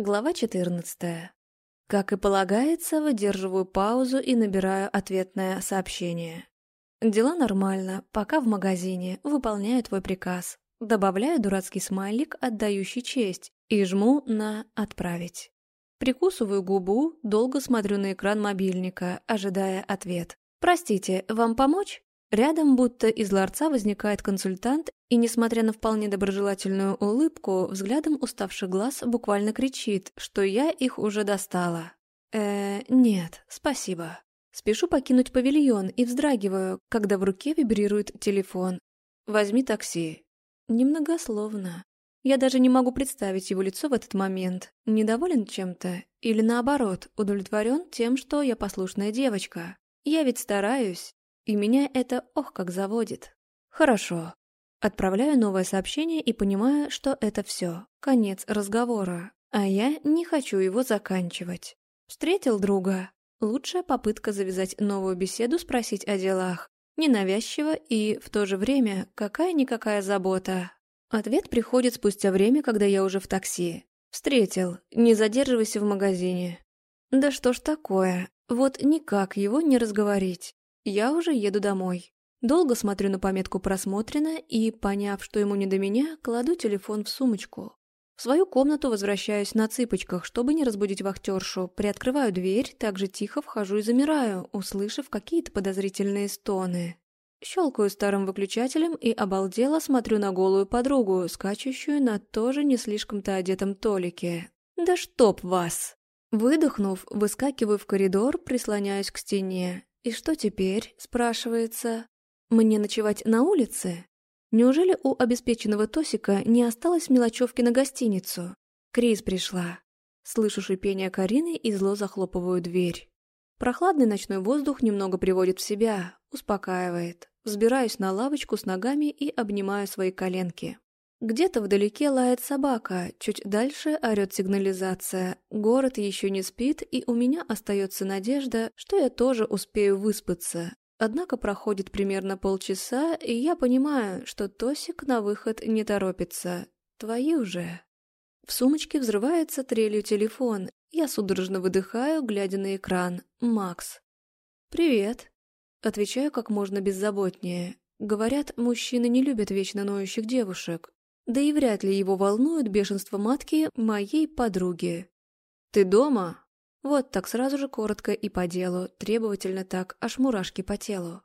Глава 14. Как и полагается, выдерживаю паузу и набираю ответное сообщение. Дела нормально, пока в магазине, выполняю твой приказ. Добавляю дурацкий смайлик, отдающий честь, и жму на «Отправить». Прикусываю губу, долго смотрю на экран мобильника, ожидая ответ. «Простите, вам помочь?» Рядом будто из ларца возникает консультант и, несмотря на вполне доброжелательную улыбку, взглядом уставших глаз буквально кричит, что я их уже достала. э нет, спасибо. Спешу покинуть павильон и вздрагиваю, когда в руке вибрирует телефон. «Возьми такси». Немногословно. Я даже не могу представить его лицо в этот момент. Недоволен чем-то? Или наоборот, удовлетворен тем, что я послушная девочка? Я ведь стараюсь, и меня это ох как заводит. Хорошо. Отправляю новое сообщение и понимаю, что это все. Конец разговора. А я не хочу его заканчивать. Встретил друга. Лучшая попытка завязать новую беседу, спросить о делах. Ненавязчиво и, в то же время, какая-никакая забота. Ответ приходит спустя время, когда я уже в такси. Встретил. Не задерживайся в магазине. Да что ж такое? Вот никак его не разговорить. Я уже еду домой. Долго смотрю на пометку «Просмотрено» и, поняв, что ему не до меня, кладу телефон в сумочку. В свою комнату возвращаюсь на цыпочках, чтобы не разбудить вахтершу. Приоткрываю дверь, также тихо вхожу и замираю, услышав какие-то подозрительные стоны. Щелкаю старым выключателем и обалдело смотрю на голую подругу, скачущую на тоже не слишком-то одетом Толике. «Да чтоб вас!» Выдохнув, выскакиваю в коридор, прислоняюсь к стене. «И что теперь?» – спрашивается. «Мне ночевать на улице?» Неужели у обеспеченного Тосика не осталось мелочевки на гостиницу? Крис пришла. Слышу шипение Карины и зло захлопываю дверь. Прохладный ночной воздух немного приводит в себя, успокаивает. Взбираюсь на лавочку с ногами и обнимаю свои коленки. Где-то вдалеке лает собака, чуть дальше орёт сигнализация. Город еще не спит, и у меня остается надежда, что я тоже успею выспаться. Однако проходит примерно полчаса, и я понимаю, что Тосик на выход не торопится. Твои уже. В сумочке взрывается трелью телефон. Я судорожно выдыхаю, глядя на экран. Макс. «Привет». Отвечаю как можно беззаботнее. Говорят, мужчины не любят вечно ноющих девушек. Да и вряд ли его волнует бешенство матки моей подруги. «Ты дома?» Вот так сразу же коротко и по делу, требовательно так, аж мурашки по телу.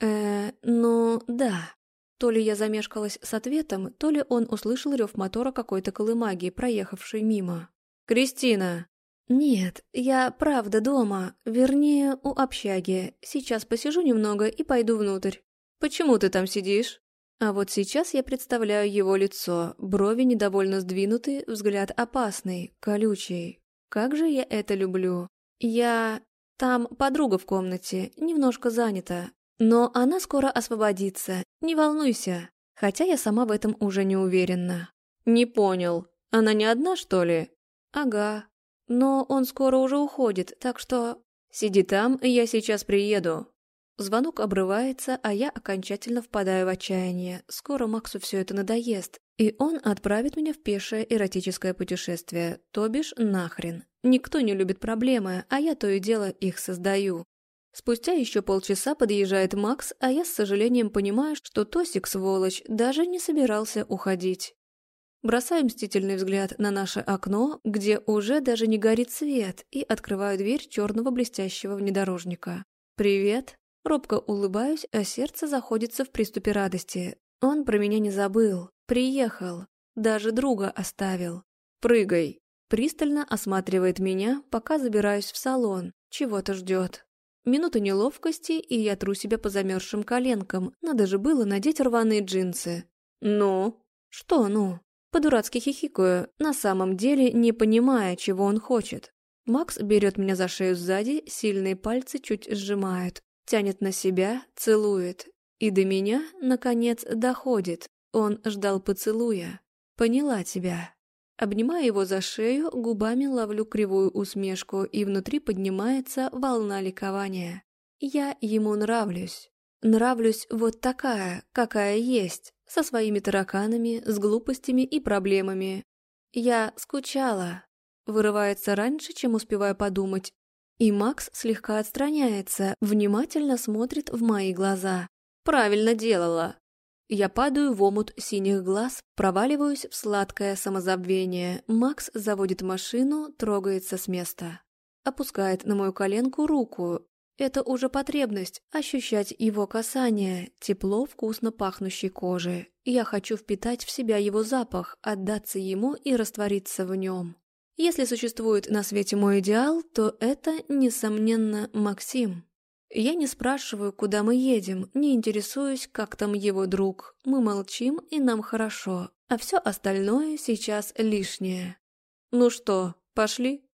э ну, да. То ли я замешкалась с ответом, то ли он услышал рев мотора какой-то колымаги, проехавшей мимо. «Кристина!» «Нет, я правда дома, вернее, у общаги. Сейчас посижу немного и пойду внутрь». «Почему ты там сидишь?» А вот сейчас я представляю его лицо, брови недовольно сдвинуты, взгляд опасный, колючий. Как же я это люблю. Я... Там подруга в комнате, немножко занята. Но она скоро освободится, не волнуйся. Хотя я сама в этом уже не уверена. Не понял. Она не одна, что ли? Ага. Но он скоро уже уходит, так что... Сиди там, я сейчас приеду. Звонок обрывается, а я окончательно впадаю в отчаяние. Скоро Максу все это надоест, и он отправит меня в пешее эротическое путешествие, то бишь нахрен. Никто не любит проблемы, а я то и дело их создаю. Спустя еще полчаса подъезжает Макс, а я с сожалением понимаю, что Тосик, сволочь, даже не собирался уходить. Бросаю мстительный взгляд на наше окно, где уже даже не горит свет, и открываю дверь черного блестящего внедорожника. «Привет!» Робко улыбаюсь, а сердце заходится в приступе радости. Он про меня не забыл. Приехал. Даже друга оставил. «Прыгай!» Пристально осматривает меня, пока забираюсь в салон. Чего-то ждет. Минута неловкости, и я тру себя по замерзшим коленкам. Надо же было надеть рваные джинсы. «Ну?» «Что «ну?» По-дурацки хихикаю, на самом деле не понимая, чего он хочет. Макс берет меня за шею сзади, сильные пальцы чуть сжимают тянет на себя, целует. И до меня, наконец, доходит. Он ждал поцелуя. Поняла тебя. Обнимая его за шею, губами ловлю кривую усмешку, и внутри поднимается волна ликования. Я ему нравлюсь. Нравлюсь вот такая, какая есть, со своими тараканами, с глупостями и проблемами. Я скучала. Вырывается раньше, чем успеваю подумать. И Макс слегка отстраняется, внимательно смотрит в мои глаза. Правильно делала. Я падаю в омут синих глаз, проваливаюсь в сладкое самозабвение. Макс заводит машину, трогается с места. Опускает на мою коленку руку. Это уже потребность – ощущать его касание, тепло вкусно пахнущей кожи. Я хочу впитать в себя его запах, отдаться ему и раствориться в нем. Если существует на свете мой идеал, то это, несомненно, Максим. Я не спрашиваю, куда мы едем, не интересуюсь, как там его друг. Мы молчим, и нам хорошо, а все остальное сейчас лишнее. Ну что, пошли?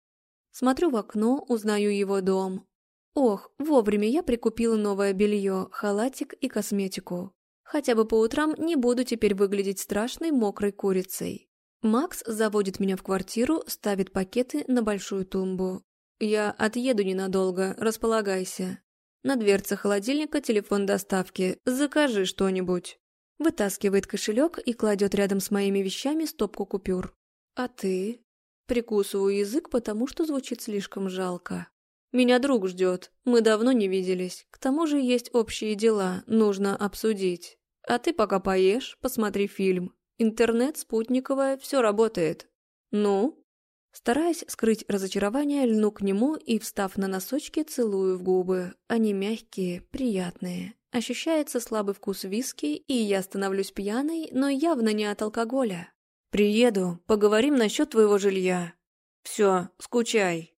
Смотрю в окно, узнаю его дом. Ох, вовремя я прикупила новое белье, халатик и косметику. Хотя бы по утрам не буду теперь выглядеть страшной мокрой курицей. Макс заводит меня в квартиру, ставит пакеты на большую тумбу. Я отъеду ненадолго, располагайся. На дверце холодильника телефон доставки. Закажи что-нибудь. Вытаскивает кошелек и кладет рядом с моими вещами стопку купюр. А ты? Прикусываю язык, потому что звучит слишком жалко. Меня друг ждет. Мы давно не виделись. К тому же есть общие дела, нужно обсудить. А ты пока поешь, посмотри фильм. Интернет, спутниковая, все работает. Ну? Стараясь скрыть разочарование, льну к нему и, встав на носочки, целую в губы. Они мягкие, приятные. Ощущается слабый вкус виски, и я становлюсь пьяной, но явно не от алкоголя. «Приеду, поговорим насчет твоего жилья. Все, скучай».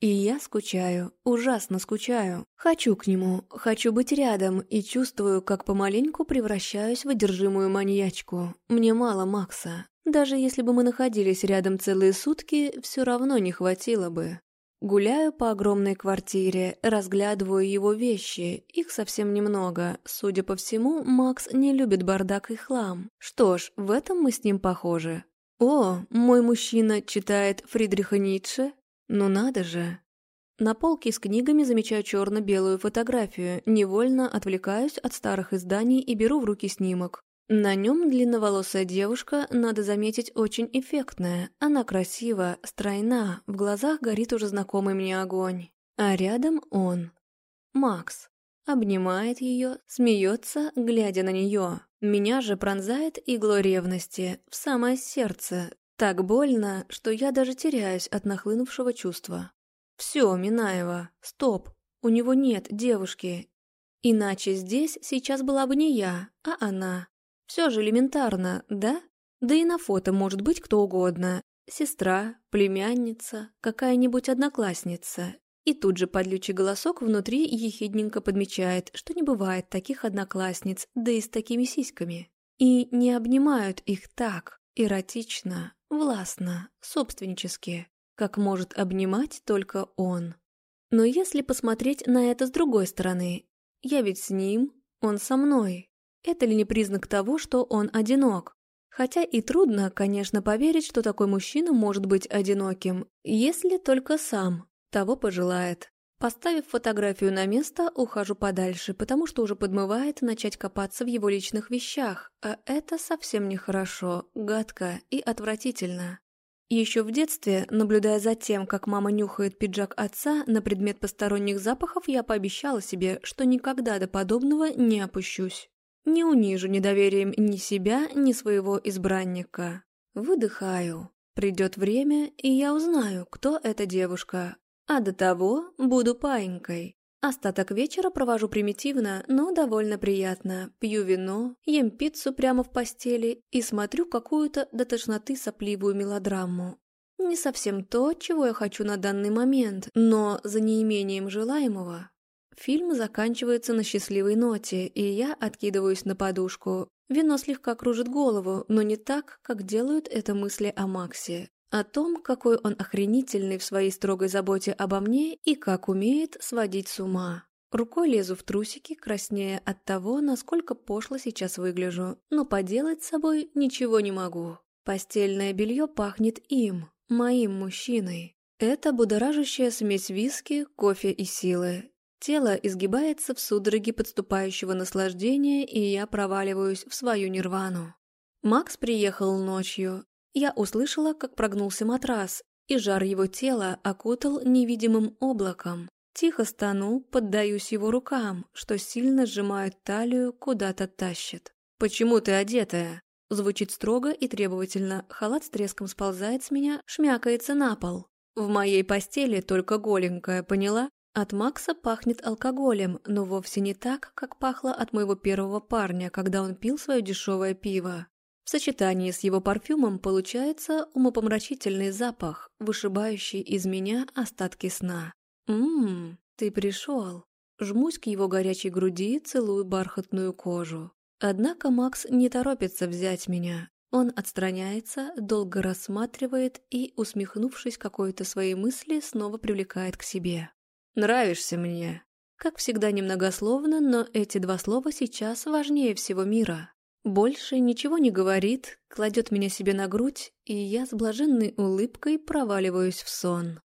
И я скучаю, ужасно скучаю. Хочу к нему, хочу быть рядом и чувствую, как помаленьку превращаюсь в одержимую маньячку. Мне мало Макса. Даже если бы мы находились рядом целые сутки, все равно не хватило бы. Гуляю по огромной квартире, разглядываю его вещи, их совсем немного. Судя по всему, Макс не любит бардак и хлам. Что ж, в этом мы с ним похожи. О, мой мужчина читает Фридриха Ницше? Ну надо же. На полке с книгами замечаю черно-белую фотографию, невольно отвлекаюсь от старых изданий и беру в руки снимок. На нем длинноволосая девушка, надо заметить, очень эффектная. Она красива, стройна, в глазах горит уже знакомый мне огонь. А рядом он. Макс. Обнимает ее, смеется, глядя на нее. Меня же пронзает игло ревности, в самое сердце. Так больно, что я даже теряюсь от нахлынувшего чувства. Все, Минаева, стоп, у него нет девушки. Иначе здесь сейчас была бы не я, а она. Все же элементарно, да? Да и на фото может быть кто угодно. Сестра, племянница, какая-нибудь одноклассница. И тут же подлючий голосок внутри ехидненько подмечает, что не бывает таких одноклассниц, да и с такими сиськами. И не обнимают их так, эротично, властно, собственнически, как может обнимать только он. Но если посмотреть на это с другой стороны, я ведь с ним, он со мной. Это ли не признак того, что он одинок? Хотя и трудно, конечно, поверить, что такой мужчина может быть одиноким, если только сам того пожелает. Поставив фотографию на место, ухожу подальше, потому что уже подмывает начать копаться в его личных вещах, а это совсем нехорошо, гадко и отвратительно. Еще в детстве, наблюдая за тем, как мама нюхает пиджак отца на предмет посторонних запахов, я пообещала себе, что никогда до подобного не опущусь. Не унижу недоверием ни себя, ни своего избранника. Выдыхаю. Придет время, и я узнаю, кто эта девушка. А до того буду паинькой. Остаток вечера провожу примитивно, но довольно приятно. Пью вино, ем пиццу прямо в постели и смотрю какую-то до тошноты сопливую мелодраму. Не совсем то, чего я хочу на данный момент, но за неимением желаемого Фильм заканчивается на счастливой ноте, и я откидываюсь на подушку. Вино слегка кружит голову, но не так, как делают это мысли о Максе. О том, какой он охренительный в своей строгой заботе обо мне и как умеет сводить с ума. Рукой лезу в трусики, краснея от того, насколько пошло сейчас выгляжу, но поделать с собой ничего не могу. Постельное белье пахнет им, моим мужчиной. Это будоражащая смесь виски, кофе и силы. Тело изгибается в судороге подступающего наслаждения, и я проваливаюсь в свою нирвану. Макс приехал ночью. Я услышала, как прогнулся матрас, и жар его тела окутал невидимым облаком. Тихо стану, поддаюсь его рукам, что сильно сжимают талию, куда-то тащит. «Почему ты одетая?» Звучит строго и требовательно, халат с треском сползает с меня, шмякается на пол. В моей постели только голенькая, поняла? От Макса пахнет алкоголем, но вовсе не так, как пахло от моего первого парня, когда он пил свое дешевое пиво. В сочетании с его парфюмом получается умопомрачительный запах, вышибающий из меня остатки сна. «Ммм, ты пришел». Жмусь к его горячей груди, целую бархатную кожу. Однако Макс не торопится взять меня. Он отстраняется, долго рассматривает и, усмехнувшись какой-то своей мысли, снова привлекает к себе. «Нравишься мне». Как всегда немногословно, но эти два слова сейчас важнее всего мира. Больше ничего не говорит, кладет меня себе на грудь, и я с блаженной улыбкой проваливаюсь в сон.